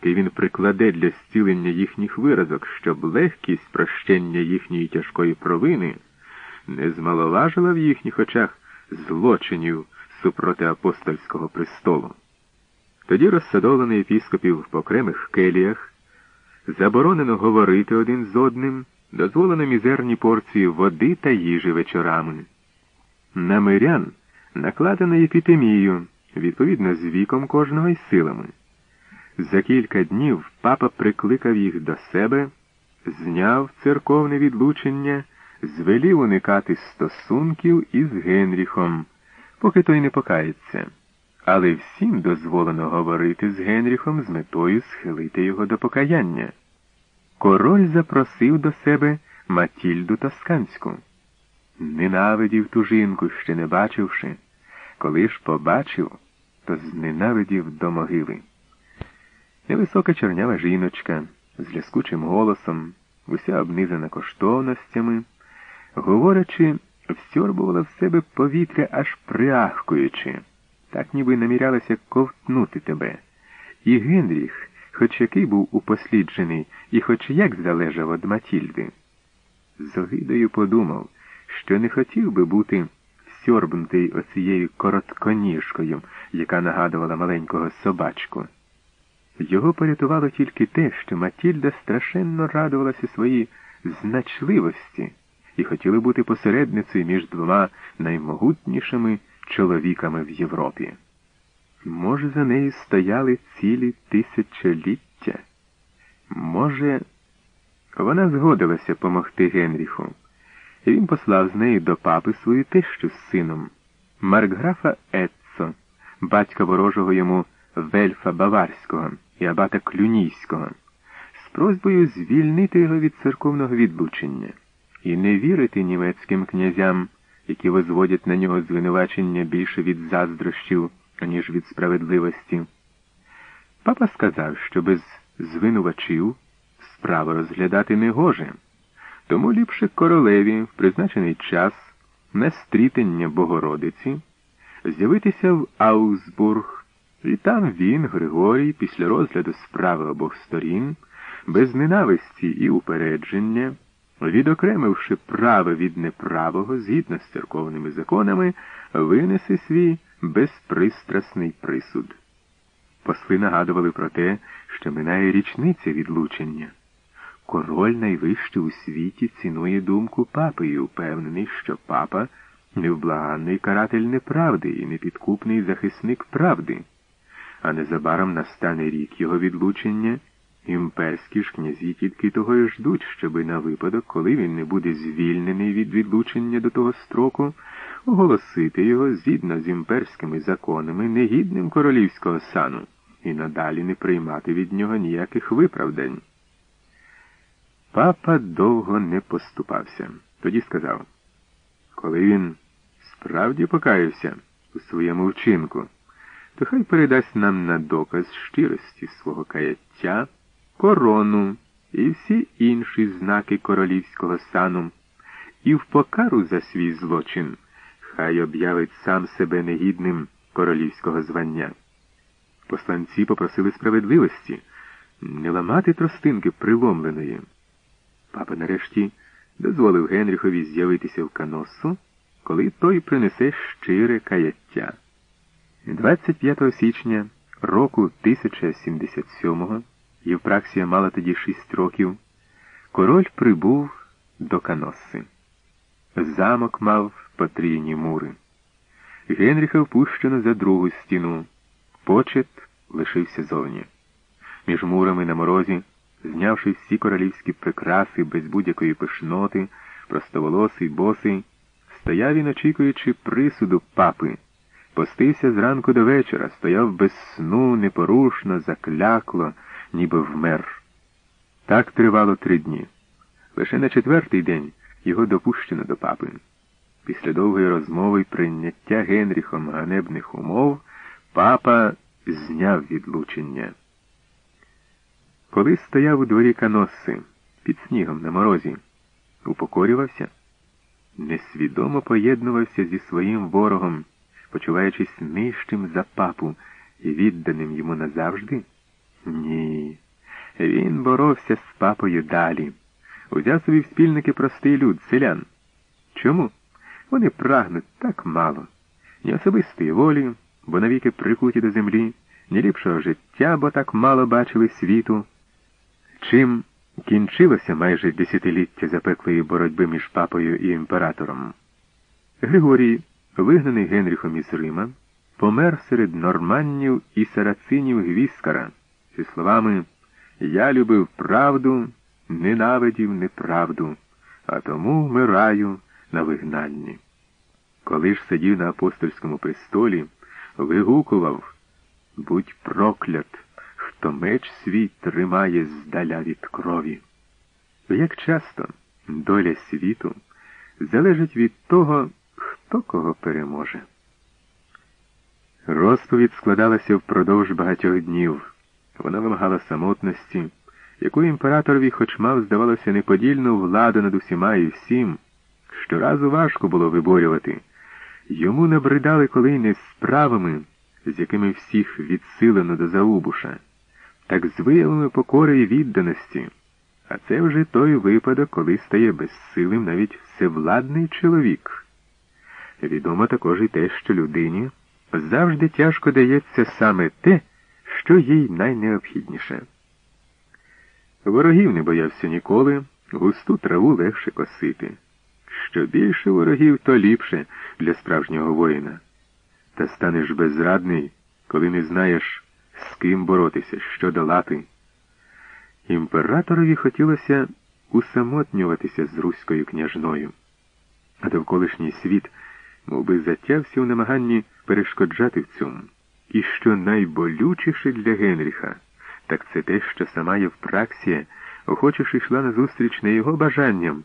який він прикладе для зцілення їхніх виразок, щоб легкість прощення їхньої тяжкої провини не змаловажила в їхніх очах злочинів супроти апостольського престолу. Тоді розсадовлений епіскопів в окремих келіях, заборонено говорити один з одним, дозволено мізерні порції води та їжі вечорами. На мирян накладено епітемію, відповідно з віком кожного і силами. За кілька днів папа прикликав їх до себе, зняв церковне відлучення, звелів уникати стосунків із Генріхом, поки той не покається. Але всім дозволено говорити з Генріхом з метою схилити його до покаяння. Король запросив до себе Матільду Тосканську. Ненавидів ту жінку, ще не бачивши. Коли ж побачив, то зненавидів до могили. Невисока чорнява жіночка з ляскучим голосом, уся обнизана коштовностями, говорячи, всьорбувала в себе повітря аж приахкуючи, так ніби намірялася ковтнути тебе. І Генріх, хоч який був упосліджений і хоч як залежав від Матільди, з огидою подумав, що не хотів би бути сьорбнутий оцією коротконіжкою, яка нагадувала маленького собачку. Його порятувало тільки те, що Матільда страшенно радувалася своїй значливості і хотіла бути посередницею між двома наймогутнішими чоловіками в Європі. Може, за нею стояли цілі тисячоліття? Може, вона згодилася помогти Генріху, і він послав з нею до папи свою тещу з сином, Маркграфа Еццо, батька ворожого йому Вельфа Баварського і абата Клюнійського, з просьбою звільнити його від церковного відлучення і не вірити німецьким князям, які возводять на нього звинувачення більше від заздрощів, аніж від справедливості. Папа сказав, що без звинувачів справу розглядати не гоже, тому ліпше королеві в призначений час на стрітення Богородиці з'явитися в Аусбург. І там він, Григорій, після розгляду справи обох сторін, без ненависті і упередження, відокремивши праве від неправого згідно з церковними законами, винесе свій безпристрасний присуд. Посли нагадували про те, що минає річниця відлучення. Король найвищий у світі цінує думку папи і упевнений, що папа невблаганний каратель неправди і непідкупний захисник правди а незабаром настане рік його відлучення, імперські ж князі тільки того й ждуть, щоби на випадок, коли він не буде звільнений від відлучення до того строку, оголосити його згідно з імперськими законами негідним королівського сану і надалі не приймати від нього ніяких виправдань. Папа довго не поступався. Тоді сказав, коли він справді покаявся у своєму вчинку то хай передасть нам на доказ щирості свого каяття, корону і всі інші знаки королівського сану, і в покару за свій злочин хай об'явить сам себе негідним королівського звання. Посланці попросили справедливості, не ламати тростинки приломленої. Папа нарешті дозволив Генріхові з'явитися в каносу, коли той принесе щире каяття. 25 січня року 1077-го, Євпраксія мала тоді шість років, король прибув до Каноси. Замок мав потрійні мури. Генріха впущено за другу стіну. Почет лишився зовні. Між мурами на морозі, знявши всі королівські прикраси без будь-якої пишноти, простоволосий босий, стояв він, очікуючи присуду папи. Постився зранку до вечора, стояв без сну, непорушно, заклякло, ніби вмер. Так тривало три дні. Лише на четвертий день його допущено до папи. Після довгої розмови й прийняття Генріхом ганебних умов папа зняв відлучення. Коли стояв у дворі каноси під снігом на морозі, упокорювався, несвідомо поєднувався зі своїм ворогом почуваючись нижчим за папу і відданим йому назавжди? Ні. Він боровся з папою далі. Узяв собі в спільники простий люд, селян. Чому? Вони прагнуть так мало, ні особистої волі, бо навіки прикуті до землі, ні ліпшого життя, бо так мало бачили світу. Чим кінчилося майже десятиліття запеклої боротьби між папою і імператором. Григорій, вигнаний Генріхом із Рима, помер серед норманнів і сарацинів Гвіскара зі словами Я любив правду, ненавидів неправду, а тому вмираю на вигнанні. Коли ж сидів на апостольському престолі, вигукував Будь проклят, хто меч свій тримає здаля від крові. Як часто доля світу залежить від того, хто кого переможе. Розповідь складалася впродовж багатьох днів. Вона вимагала самотності, яку імператорові, хоч мав, здавалося, неподільну владу над усіма і всім, щоразу важко було виборювати. Йому набридали коли не справами, з якими всіх відсилено до Заубуша, так з виявами покори і відданості. А це вже той випадок, коли стає безсилим навіть всевладний чоловік. Відомо також і те, що людині завжди тяжко дається саме те, що їй найнеобхідніше. Ворогів не боявся ніколи, густу траву легше косити. Що більше ворогів, то ліпше для справжнього воїна. Та станеш безрадний, коли не знаєш, з ким боротися, що долати. Імператорові хотілося усамотнюватися з руською княжною, а довколишній світ мов би, затявся у намаганні перешкоджати в цьому. І що найболючіше для Генріха, так це те, що сама Євпраксія охоче йшла назустріч не його бажанням.